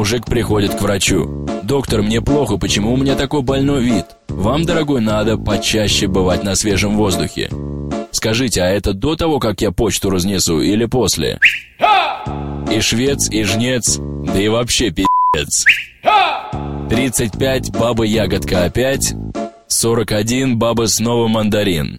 мужик приходит к врачу. «Доктор, мне плохо, почему у меня такой больной вид? Вам, дорогой, надо почаще бывать на свежем воздухе. Скажите, а это до того, как я почту разнесу, или после?» И швец, и жнец, да и вообще пи***ц. 35, баба ягодка опять. 41, баба снова мандарин.